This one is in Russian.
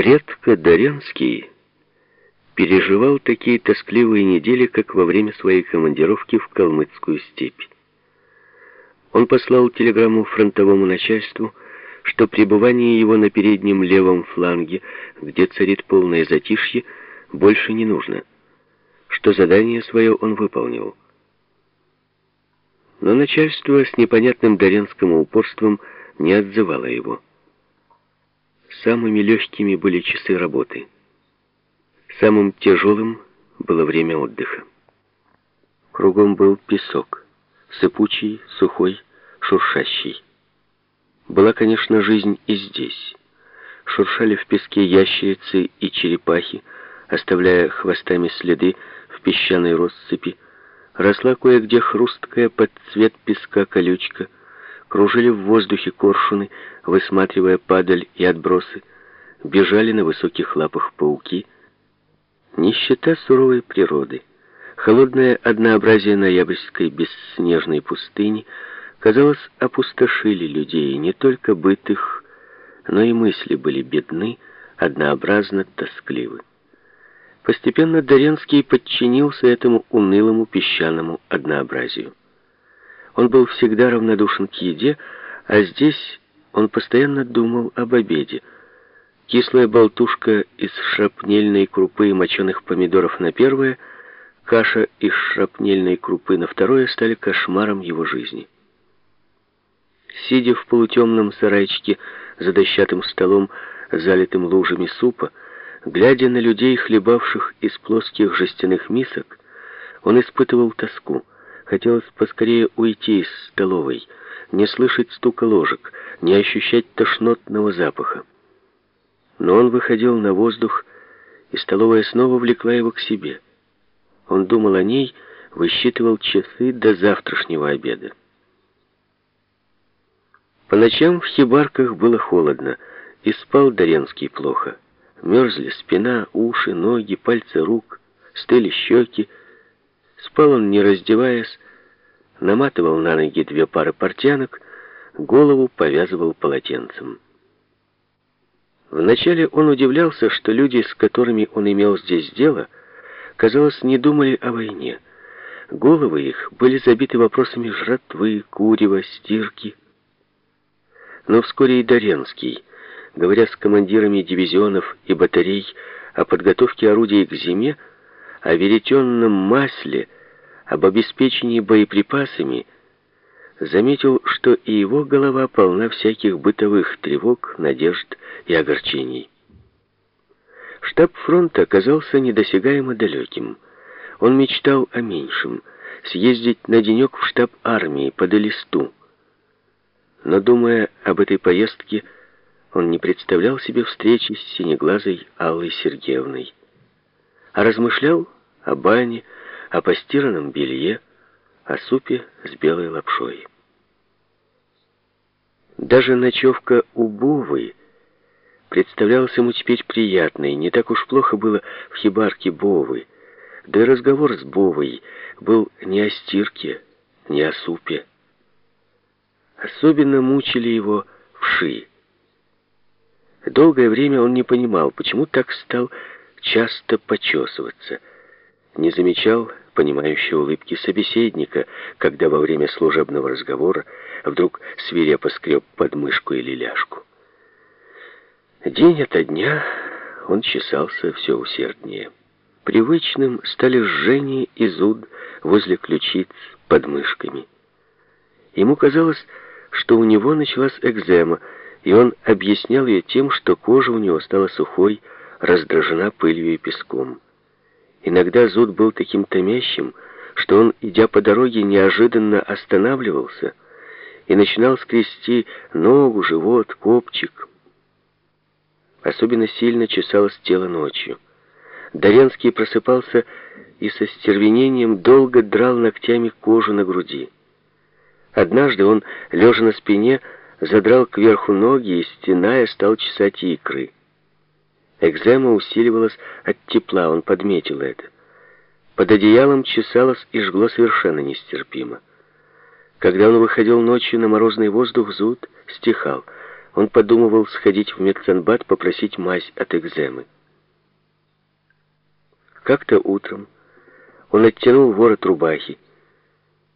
Редко Доренский переживал такие тоскливые недели, как во время своей командировки в Калмыцкую степь. Он послал телеграмму фронтовому начальству, что пребывание его на переднем левом фланге, где царит полное затишье, больше не нужно, что задание свое он выполнил. Но начальство с непонятным доренским упорством не отзывало его. Самыми легкими были часы работы. Самым тяжелым было время отдыха. Кругом был песок, сыпучий, сухой, шуршащий. Была, конечно, жизнь и здесь. Шуршали в песке ящерицы и черепахи, оставляя хвостами следы в песчаной россыпи. Росла кое-где хрусткая под цвет песка колючка — кружили в воздухе коршуны, высматривая падаль и отбросы, бежали на высоких лапах пауки. Нищета суровой природы, холодное однообразие ноябрьской бесснежной пустыни, казалось, опустошили людей, не только быт их, но и мысли были бедны, однообразно тоскливы. Постепенно Доренский подчинился этому унылому песчаному однообразию. Он был всегда равнодушен к еде, а здесь он постоянно думал об обеде. Кислая болтушка из шрапнельной крупы и моченых помидоров на первое, каша из шрапнельной крупы на второе стали кошмаром его жизни. Сидя в полутемном сарайчике за дощатым столом, залитым лужами супа, глядя на людей, хлебавших из плоских жестяных мисок, он испытывал тоску. Хотелось поскорее уйти из столовой, не слышать стука ложек, не ощущать тошнотного запаха. Но он выходил на воздух, и столовая снова влекла его к себе. Он думал о ней, высчитывал часы до завтрашнего обеда. По ночам в хибарках было холодно, и спал Доренский плохо. Мерзли спина, уши, ноги, пальцы рук, стыли щеки, Спал он, не раздеваясь, наматывал на ноги две пары портянок, голову повязывал полотенцем. Вначале он удивлялся, что люди, с которыми он имел здесь дело, казалось, не думали о войне. Головы их были забиты вопросами жратвы, курева, стирки. Но вскоре и Доренский, говоря с командирами дивизионов и батарей о подготовке орудий к зиме, о веретенном масле, об обеспечении боеприпасами, заметил, что и его голова полна всяких бытовых тревог, надежд и огорчений. Штаб фронта оказался недосягаемо далеким. Он мечтал о меньшем — съездить на денек в штаб армии под Элисту. Но, думая об этой поездке, он не представлял себе встречи с синеглазой Аллой Сергеевной а размышлял о бане, о постиранном белье, о супе с белой лапшой. Даже ночевка у Бувы представлялась ему теперь приятной. Не так уж плохо было в хибарке Бовы. Да и разговор с Бовой был не о стирке, не о супе. Особенно мучили его вши. Долгое время он не понимал, почему так стал часто почесываться. Не замечал понимающей улыбки собеседника, когда во время служебного разговора вдруг свирепо скреб подмышку или ляжку. День ото дня он чесался все усерднее. Привычным стали жжение и зуд возле ключиц под мышками. Ему казалось, что у него началась экзема, и он объяснял ее тем, что кожа у него стала сухой, раздражена пылью и песком. Иногда зуд был таким томящим, что он, идя по дороге, неожиданно останавливался и начинал скрести ногу, живот, копчик. Особенно сильно чесалось тело ночью. Доренский просыпался и со стервенением долго драл ногтями кожу на груди. Однажды он, лежа на спине, задрал кверху ноги и, стеная, стал чесать икры. Экзема усиливалась от тепла, он подметил это. Под одеялом чесалось и жгло совершенно нестерпимо. Когда он выходил ночью на морозный воздух, зуд стихал. он подумывал сходить в медсанбат, попросить мазь от экземы. Как-то утром он оттянул ворот рубахи,